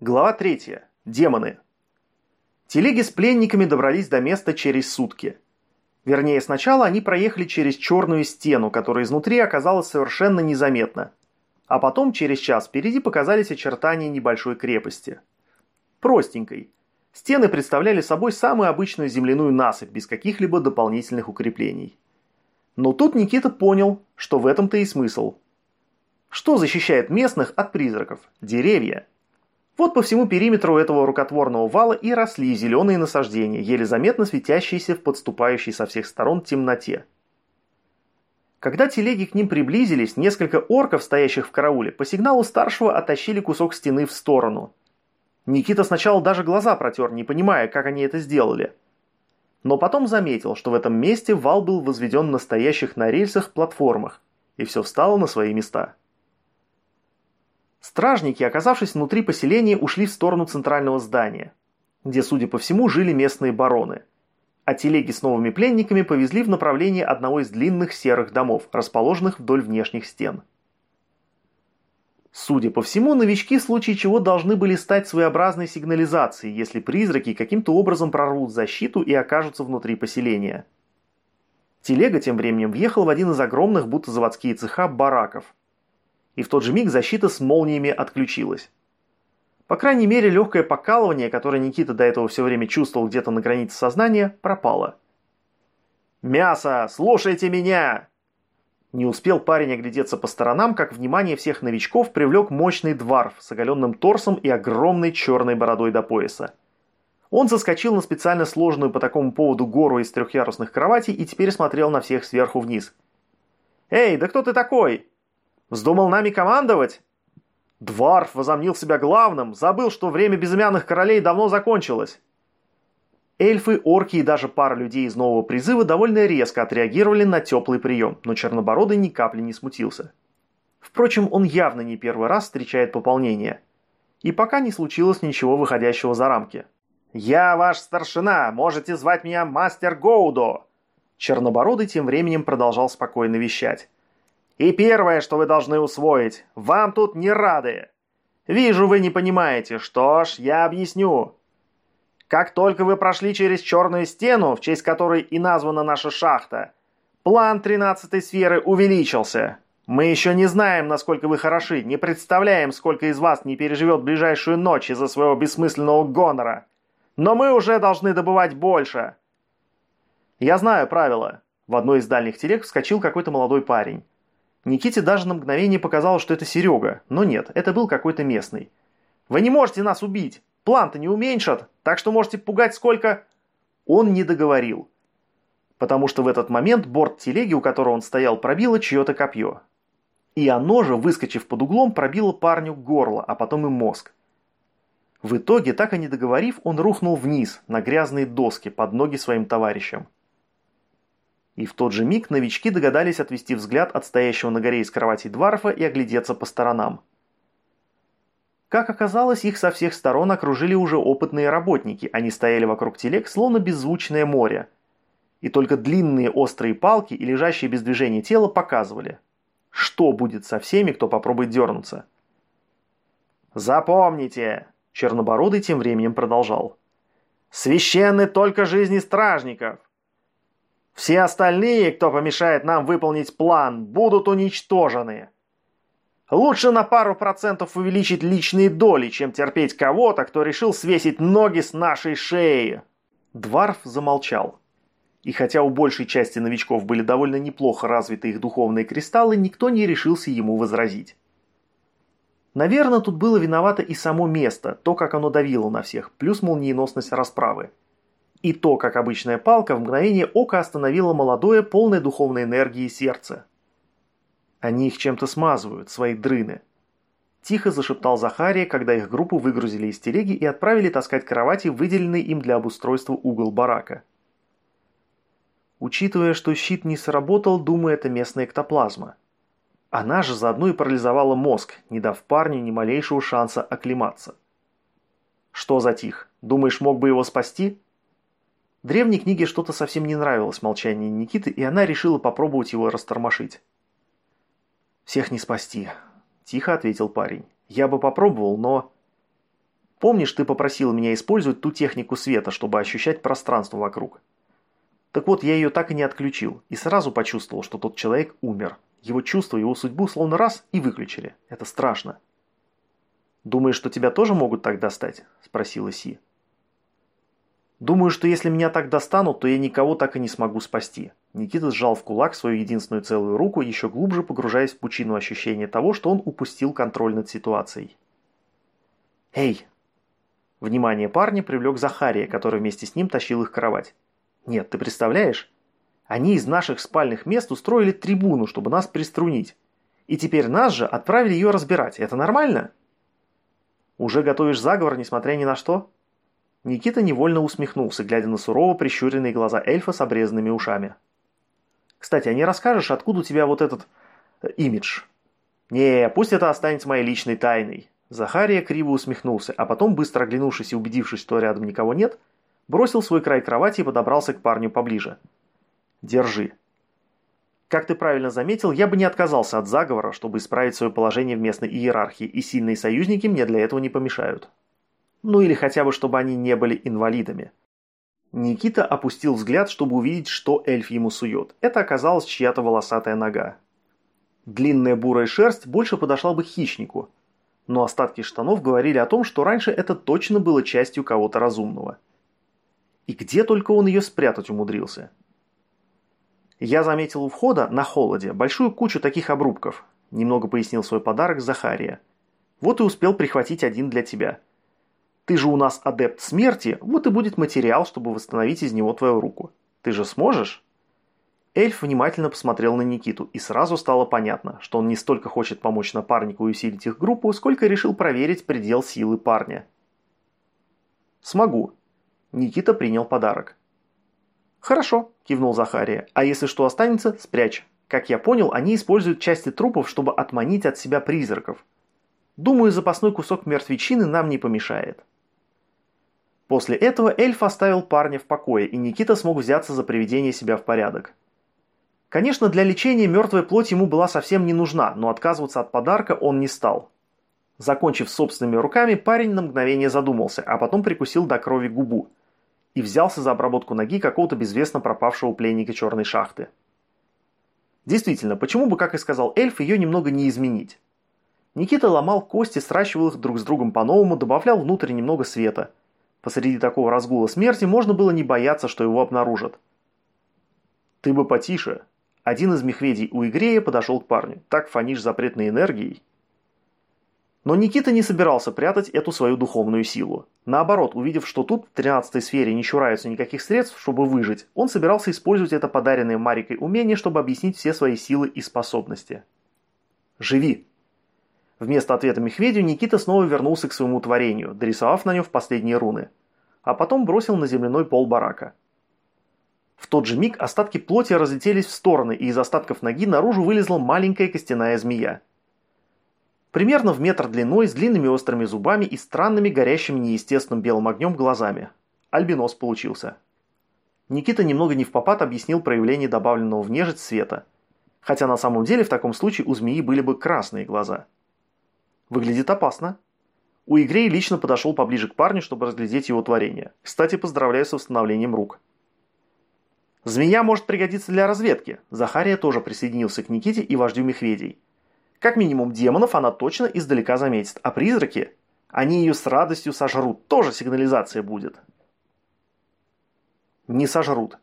Глава 3. Демоны. Телеги с пленниками добрались до места через сутки. Вернее, сначала они проехали через черную стену, которая изнутри оказалась совершенно незаметна. А потом, через час, впереди показались очертания небольшой крепости. Простенькой. Стены представляли собой самую обычную земляную насыпь, без каких-либо дополнительных укреплений. Но тут Никита понял, что в этом-то и смысл. Что защищает местных от призраков? Деревья. Вот по всему периметру этого рукотворного вала и росли зеленые насаждения, еле заметно светящиеся в подступающей со всех сторон темноте. Когда телеги к ним приблизились, несколько орков, стоящих в карауле, по сигналу старшего оттащили кусок стены в сторону. Никита сначала даже глаза протер, не понимая, как они это сделали. Но потом заметил, что в этом месте вал был возведен на стоящих на рельсах платформах, и все встало на свои места. Стражники, оказавшись внутри поселения, ушли в сторону центрального здания, где, судя по всему, жили местные бароны. А телеги с новыми пленниками повезли в направлении одного из длинных серых домов, расположенных вдоль внешних стен. Судя по всему, новички в случае чего должны были стать своеобразной сигнализацией, если призраки каким-то образом прорвут защиту и окажутся внутри поселения. Телега тем временем въехала в один из огромных, будто заводские цеха, бараков – и в тот же миг защита с молниями отключилась. По крайней мере, легкое покалывание, которое Никита до этого все время чувствовал где-то на границе сознания, пропало. «Мясо! Слушайте меня!» Не успел парень оглядеться по сторонам, как внимание всех новичков привлек мощный дварф с оголенным торсом и огромной черной бородой до пояса. Он заскочил на специально сложенную по такому поводу гору из трехъярусных кроватей и теперь смотрел на всех сверху вниз. «Эй, да кто ты такой?» Вздумал нами командовать?» Дварф возомнил себя главным, забыл, что время безымянных королей давно закончилось. Эльфы, орки и даже пара людей из нового призыва довольно резко отреагировали на теплый прием, но Чернобородый ни капли не смутился. Впрочем, он явно не первый раз встречает пополнение. И пока не случилось ничего выходящего за рамки. «Я ваш старшина, можете звать меня Мастер Гоудо!» Чернобородый тем временем продолжал спокойно вещать. И первое, что вы должны усвоить, вам тут не рады. Вижу, вы не понимаете. Что ж, я объясню. Как только вы прошли через черную стену, в честь которой и названа наша шахта, план тринадцатой сферы увеличился. Мы еще не знаем, насколько вы хороши, не представляем, сколько из вас не переживет ближайшую ночь из-за своего бессмысленного гонора. Но мы уже должны добывать больше. Я знаю правила. В одной из дальних телег вскочил какой-то молодой парень. Никите даже на мгновение показалось, что это Серега, но нет, это был какой-то местный. «Вы не можете нас убить! План-то не уменьшат, так что можете пугать сколько...» Он не договорил. Потому что в этот момент борт телеги, у которого он стоял, пробило чье-то копье. И оно же, выскочив под углом, пробило парню горло, а потом и мозг. В итоге, так и не договорив, он рухнул вниз, на грязные доски, под ноги своим товарищам. И в тот же миг новички догадались отвести взгляд от стоящего на горе из кровати Дварфа и оглядеться по сторонам. Как оказалось, их со всех сторон окружили уже опытные работники, они стояли вокруг телег, словно беззвучное море. И только длинные острые палки и лежащие без движения тело показывали, что будет со всеми, кто попробует дернуться. «Запомните!» – Чернобородый тем временем продолжал. «Священны только жизни стражников! Все остальные, кто помешает нам выполнить план, будут уничтожены. Лучше на пару процентов увеличить личные доли, чем терпеть кого-то, кто решил свесить ноги с нашей шеи. Дварф замолчал. И хотя у большей части новичков были довольно неплохо развиты их духовные кристаллы, никто не решился ему возразить. Наверное, тут было виновато и само место, то, как оно давило на всех, плюс молниеносность расправы. И то, как обычная палка, в мгновение ока остановила молодое, полное духовной энергии сердце. Они их чем-то смазывают, свои дрыны. Тихо зашептал Захария, когда их группу выгрузили из телеги и отправили таскать кровати, выделенный им для обустройства угол барака. Учитывая, что щит не сработал, думаю, это местная эктоплазма. Она же заодно и парализовала мозг, не дав парню ни малейшего шанса оклематься. Что затих? Думаешь, мог бы его спасти? Древней книге что-то совсем не нравилось молчание Никиты, и она решила попробовать его растормошить. «Всех не спасти», – тихо ответил парень. «Я бы попробовал, но...» Помнишь, ты попросил меня использовать ту технику света, чтобы ощущать пространство вокруг? Так вот, я ее так и не отключил, и сразу почувствовал, что тот человек умер. Его чувства, его судьбу словно раз и выключили. Это страшно. «Думаешь, что тебя тоже могут так достать?» – спросила Си. «Думаю, что если меня так достанут, то я никого так и не смогу спасти». Никита сжал в кулак свою единственную целую руку, еще глубже погружаясь в пучину ощущения того, что он упустил контроль над ситуацией. «Эй!» Внимание парня привлек Захария, который вместе с ним тащил их кровать. «Нет, ты представляешь? Они из наших спальных мест устроили трибуну, чтобы нас приструнить. И теперь нас же отправили ее разбирать. Это нормально?» «Уже готовишь заговор, несмотря ни на что?» Никита невольно усмехнулся, глядя на сурово прищуренные глаза эльфа с обрезанными ушами. «Кстати, а не расскажешь, откуда у тебя вот этот... Э, имидж?» «Не, пусть это останется моей личной тайной». Захария криво усмехнулся, а потом, быстро оглянувшись и убедившись, что рядом никого нет, бросил свой край кровати и подобрался к парню поближе. «Держи». Как ты правильно заметил, я бы не отказался от заговора, чтобы исправить свое положение в местной иерархии, и сильные союзники мне для этого не помешают. Ну или хотя бы, чтобы они не были инвалидами. Никита опустил взгляд, чтобы увидеть, что эльф ему сует. Это оказалась чья-то волосатая нога. Длинная бурая шерсть больше подошла бы хищнику, но остатки штанов говорили о том, что раньше это точно было частью кого-то разумного. И где только он ее спрятать умудрился. Я заметил у входа, на холоде, большую кучу таких обрубков, немного пояснил свой подарок Захария. Вот и успел прихватить один для тебя. Ты же у нас адепт смерти, вот и будет материал, чтобы восстановить из него твою руку. Ты же сможешь?» Эльф внимательно посмотрел на Никиту, и сразу стало понятно, что он не столько хочет помочь напарнику и усилить их группу, сколько решил проверить предел силы парня. «Смогу». Никита принял подарок. «Хорошо», – кивнул Захария. «А если что останется, спрячь. Как я понял, они используют части трупов, чтобы отманить от себя призраков. Думаю, запасной кусок мертвечины нам не помешает». После этого эльф оставил парня в покое, и Никита смог взяться за приведение себя в порядок. Конечно, для лечения мертвая плоть ему была совсем не нужна, но отказываться от подарка он не стал. Закончив собственными руками, парень на мгновение задумался, а потом прикусил до крови губу и взялся за обработку ноги какого-то безвестно пропавшего пленника черной шахты. Действительно, почему бы, как и сказал эльф, ее немного не изменить? Никита ломал кости, сращивал их друг с другом по-новому, добавлял внутрь немного света – Посреди такого разгула смерти можно было не бояться, что его обнаружат. «Ты бы потише». Один из мехведей у Игрея подошел к парню. «Так фонишь запретной энергией». Но Никита не собирался прятать эту свою духовную силу. Наоборот, увидев, что тут в 13 сфере не чураются никаких средств, чтобы выжить, он собирался использовать это подаренное Марикой умение, чтобы объяснить все свои силы и способности. «Живи!» Вместо ответа Мехведю Никита снова вернулся к своему творению, дорисовав на нем последние руны. А потом бросил на земляной пол барака. В тот же миг остатки плоти разлетелись в стороны, и из остатков ноги наружу вылезла маленькая костяная змея. Примерно в метр длиной, с длинными острыми зубами и странными горящими неестественным белым огнем глазами. Альбинос получился. Никита немного не в попад объяснил проявление добавленного в нежить света. Хотя на самом деле в таком случае у змеи были бы красные глаза. Выглядит опасно. У Игрей лично подошел поближе к парню, чтобы разглядеть его творение. Кстати, поздравляю с восстановлением рук. Змея может пригодиться для разведки. Захария тоже присоединился к Никите и вождю Мехведей. Как минимум демонов она точно издалека заметит, а призраки, они ее с радостью сожрут, тоже сигнализация будет. Не сожрут.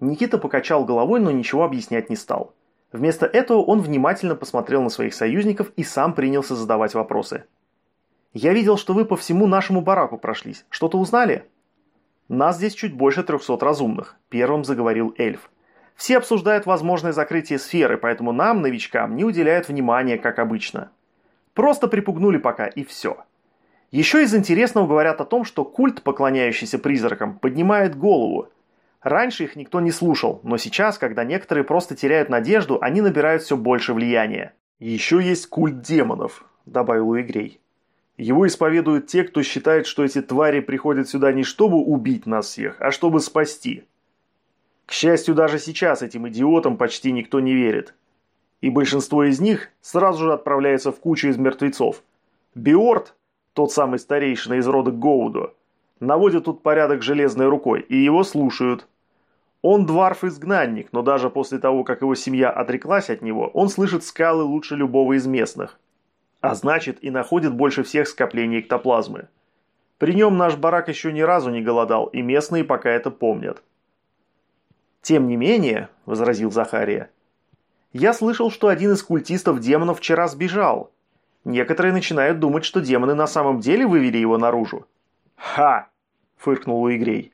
Никита покачал головой, но ничего объяснять не стал. Вместо этого он внимательно посмотрел на своих союзников и сам принялся задавать вопросы. «Я видел, что вы по всему нашему бараку прошлись. Что-то узнали?» «Нас здесь чуть больше трехсот разумных», – первым заговорил эльф. «Все обсуждают возможное закрытие сферы, поэтому нам, новичкам, не уделяют внимания, как обычно. Просто припугнули пока, и все. Еще из интересного говорят о том, что культ, поклоняющийся призракам, поднимает голову, Раньше их никто не слушал, но сейчас, когда некоторые просто теряют надежду, они набирают все больше влияния. «Еще есть культ демонов», – добавил Уигрей. «Его исповедуют те, кто считает, что эти твари приходят сюда не чтобы убить нас всех, а чтобы спасти. К счастью, даже сейчас этим идиотам почти никто не верит. И большинство из них сразу же отправляется в кучу из мертвецов. Биорт тот самый старейшина из рода Гоудо, наводит тут порядок железной рукой, и его слушают. Он дварф-изгнанник, но даже после того, как его семья отреклась от него, он слышит скалы лучше любого из местных. А значит, и находит больше всех скоплений эктоплазмы. При нем наш барак еще ни разу не голодал, и местные пока это помнят. «Тем не менее», – возразил Захария, – «я слышал, что один из культистов демонов вчера сбежал. Некоторые начинают думать, что демоны на самом деле вывели его наружу». «Ха!» – фыркнул Уигрей.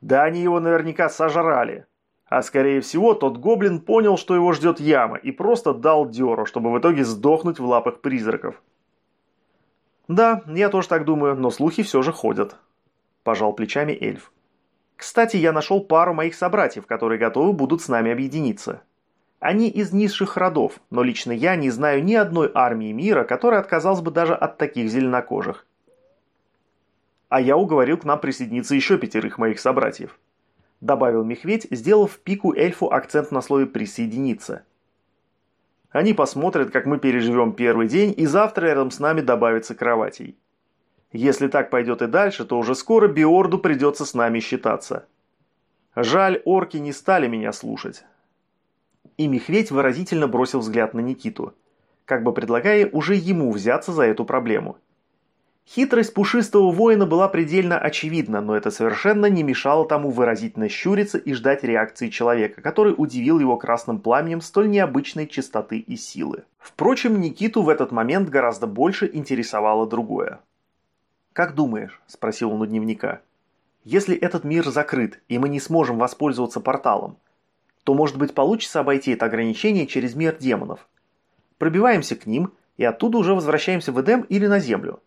«Да они его наверняка сожрали. А скорее всего, тот гоблин понял, что его ждет яма, и просто дал дёру, чтобы в итоге сдохнуть в лапах призраков». «Да, я тоже так думаю, но слухи все же ходят», – пожал плечами эльф. Кстати, я нашел пару моих собратьев, которые готовы будут с нами объединиться. Они из низших родов, но лично я не знаю ни одной армии мира, которая отказалась бы даже от таких зеленокожих. А я уговорил к нам присоединиться еще пятерых моих собратьев. Добавил Мехведь, сделав пику эльфу акцент на слове «присоединиться». Они посмотрят, как мы переживем первый день, и завтра рядом с нами добавится кроватей. Если так пойдет и дальше, то уже скоро Биорду придется с нами считаться. Жаль, орки не стали меня слушать. И Мехведь выразительно бросил взгляд на Никиту, как бы предлагая уже ему взяться за эту проблему. Хитрость пушистого воина была предельно очевидна, но это совершенно не мешало тому выразительно щуриться и ждать реакции человека, который удивил его красным пламенем столь необычной чистоты и силы. Впрочем, Никиту в этот момент гораздо больше интересовало другое. «Как думаешь?» – спросил он у дневника. «Если этот мир закрыт, и мы не сможем воспользоваться порталом, то, может быть, получится обойти это ограничение через мир демонов. Пробиваемся к ним, и оттуда уже возвращаемся в Эдем или на Землю».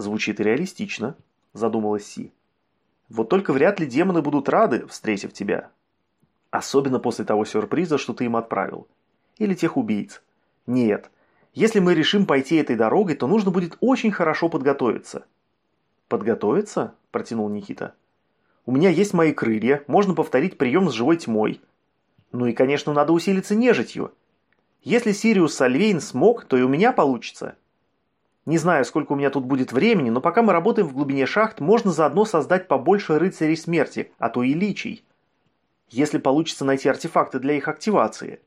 «Звучит реалистично», – задумалась Си. «Вот только вряд ли демоны будут рады, встретив тебя. Особенно после того сюрприза, что ты им отправил. Или тех убийц. Нет, если мы решим пойти этой дорогой, то нужно будет очень хорошо подготовиться». «Подготовиться?» – протянул Никита. «У меня есть мои крылья, можно повторить прием с живой тьмой. Ну и, конечно, надо усилиться нежитью. Если Сириус Сальвейн смог, то и у меня получится. Не знаю, сколько у меня тут будет времени, но пока мы работаем в глубине шахт, можно заодно создать побольше рыцарей смерти, а то и личий. Если получится найти артефакты для их активации».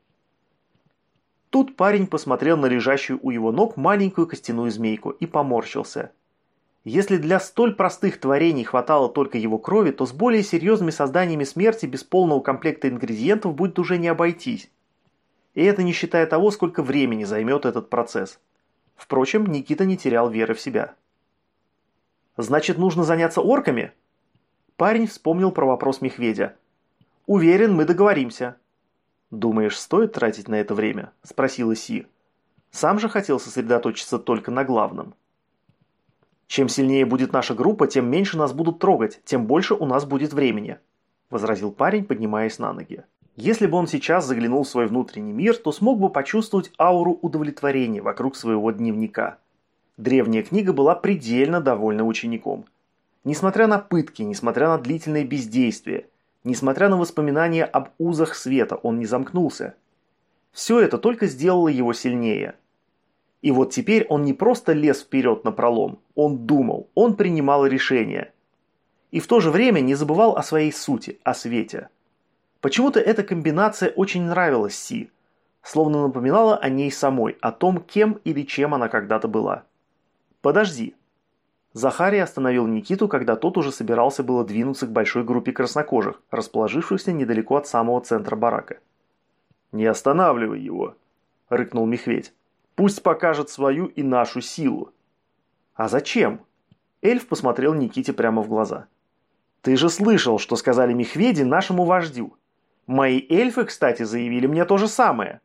Тут парень посмотрел на лежащую у его ног маленькую костяную змейку и поморщился. Если для столь простых творений хватало только его крови, то с более серьезными созданиями смерти без полного комплекта ингредиентов будет уже не обойтись. И это не считая того, сколько времени займет этот процесс. Впрочем, Никита не терял веры в себя. «Значит, нужно заняться орками?» Парень вспомнил про вопрос Мехведя. «Уверен, мы договоримся. «Думаешь, стоит тратить на это время?» – спросила Си. Сам же хотел сосредоточиться только на главном. «Чем сильнее будет наша группа, тем меньше нас будут трогать, тем больше у нас будет времени», – возразил парень, поднимаясь на ноги. Если бы он сейчас заглянул в свой внутренний мир, то смог бы почувствовать ауру удовлетворения вокруг своего дневника. Древняя книга была предельно довольна учеником. Несмотря на пытки, несмотря на длительное бездействие, Несмотря на воспоминания об узах света, он не замкнулся. Все это только сделало его сильнее. И вот теперь он не просто лез вперед на пролом, он думал, он принимал решения. И в то же время не забывал о своей сути, о свете. Почему-то эта комбинация очень нравилась Си, словно напоминала о ней самой, о том, кем или чем она когда-то была. «Подожди», Захарий остановил Никиту, когда тот уже собирался было двинуться к большой группе краснокожих, расположившихся недалеко от самого центра барака. «Не останавливай его!» – рыкнул Мехведь. «Пусть покажет свою и нашу силу!» «А зачем?» Эльф посмотрел Никите прямо в глаза. «Ты же слышал, что сказали Мехведи нашему вождю. Мои эльфы, кстати, заявили мне то же самое.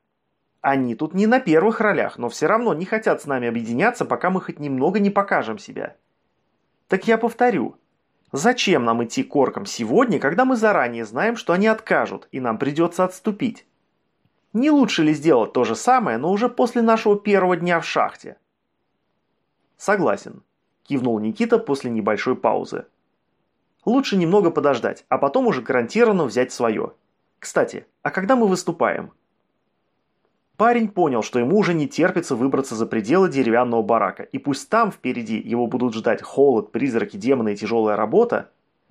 Они тут не на первых ролях, но все равно не хотят с нами объединяться, пока мы хоть немного не покажем себя». Так я повторю. Зачем нам идти к оркам сегодня, когда мы заранее знаем, что они откажут, и нам придется отступить? Не лучше ли сделать то же самое, но уже после нашего первого дня в шахте? Согласен, кивнул Никита после небольшой паузы. Лучше немного подождать, а потом уже гарантированно взять свое. Кстати, а когда мы выступаем? Парень понял, что ему уже не терпится выбраться за пределы деревянного барака, и пусть там впереди его будут ждать холод, призраки, демоны и тяжелая работа,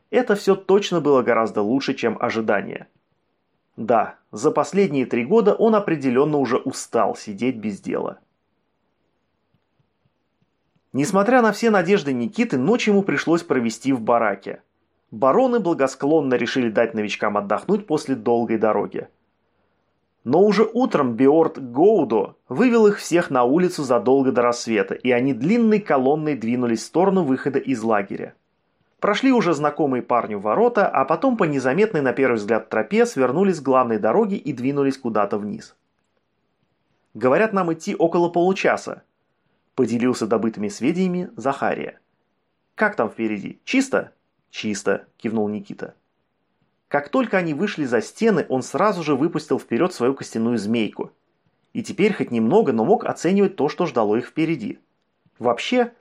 это все точно было гораздо лучше, чем ожидание. Да, за последние три года он определенно уже устал сидеть без дела. Несмотря на все надежды Никиты, ночь ему пришлось провести в бараке. Бароны благосклонно решили дать новичкам отдохнуть после долгой дороги. Но уже утром Биорт Гоудо вывел их всех на улицу задолго до рассвета, и они длинной колонной двинулись в сторону выхода из лагеря. Прошли уже знакомые парню ворота, а потом по незаметной на первый взгляд тропе свернули с главной дороги и двинулись куда-то вниз. «Говорят, нам идти около получаса», – поделился добытыми сведениями Захария. «Как там впереди? Чисто?» «Чисто», – кивнул Никита. Как только они вышли за стены, он сразу же выпустил вперед свою костяную змейку. И теперь хоть немного, но мог оценивать то, что ждало их впереди. Вообще,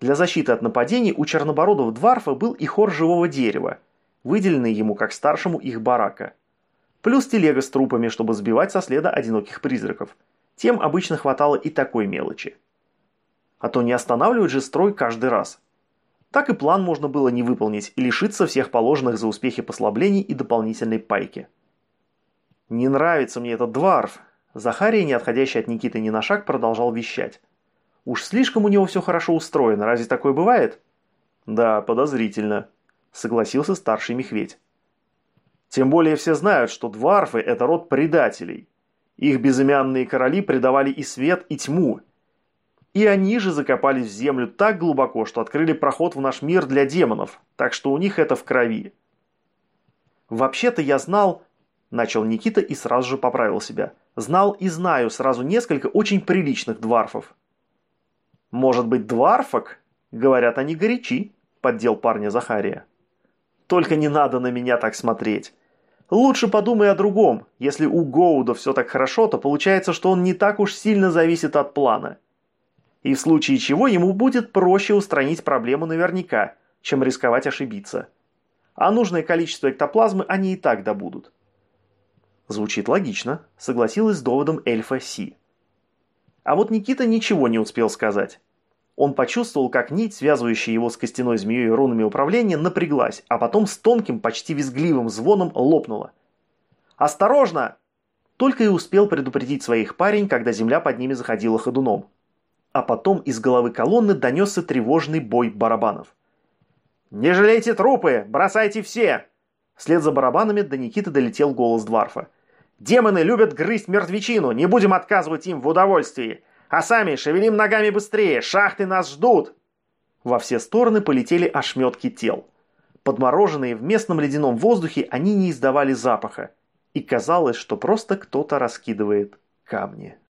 для защиты от нападений у чернобородов Дварфа был и хор живого дерева, выделенный ему как старшему их барака. Плюс телега с трупами, чтобы сбивать со следа одиноких призраков. Тем обычно хватало и такой мелочи. А то не останавливать же строй каждый раз – так и план можно было не выполнить и лишиться всех положенных за успехи послаблений и дополнительной пайки. «Не нравится мне этот дварф», Захария, не отходящий от Никиты ни на шаг, продолжал вещать. «Уж слишком у него все хорошо устроено, разве такое бывает?» «Да, подозрительно», — согласился старший Мехведь. «Тем более все знают, что дварфы — это род предателей. Их безымянные короли предавали и свет, и тьму, и они же закопались в землю так глубоко, что открыли проход в наш мир для демонов, так что у них это в крови. «Вообще-то я знал...» – начал Никита и сразу же поправил себя. «Знал и знаю сразу несколько очень приличных дварфов». «Может быть, дварфок?» – говорят они горячи, – поддел парня Захария. «Только не надо на меня так смотреть. Лучше подумай о другом. Если у Гоуда все так хорошо, то получается, что он не так уж сильно зависит от плана» и в случае чего ему будет проще устранить проблему наверняка, чем рисковать ошибиться. А нужное количество эктоплазмы они и так добудут. Звучит логично, согласилась с доводом эльфа Си. А вот Никита ничего не успел сказать. Он почувствовал, как нить, связывающая его с костяной змеей и рунами управления, напряглась, а потом с тонким, почти визгливым звоном лопнула. «Осторожно!» Только и успел предупредить своих парень, когда земля под ними заходила ходуном а потом из головы колонны донесся тревожный бой барабанов. «Не жалейте трупы! Бросайте все!» Вслед за барабанами до Никиты долетел голос Дварфа. «Демоны любят грызть мертвечину, не будем отказывать им в удовольствии! А сами шевелим ногами быстрее, шахты нас ждут!» Во все стороны полетели ошметки тел. Подмороженные в местном ледяном воздухе, они не издавали запаха. И казалось, что просто кто-то раскидывает камни.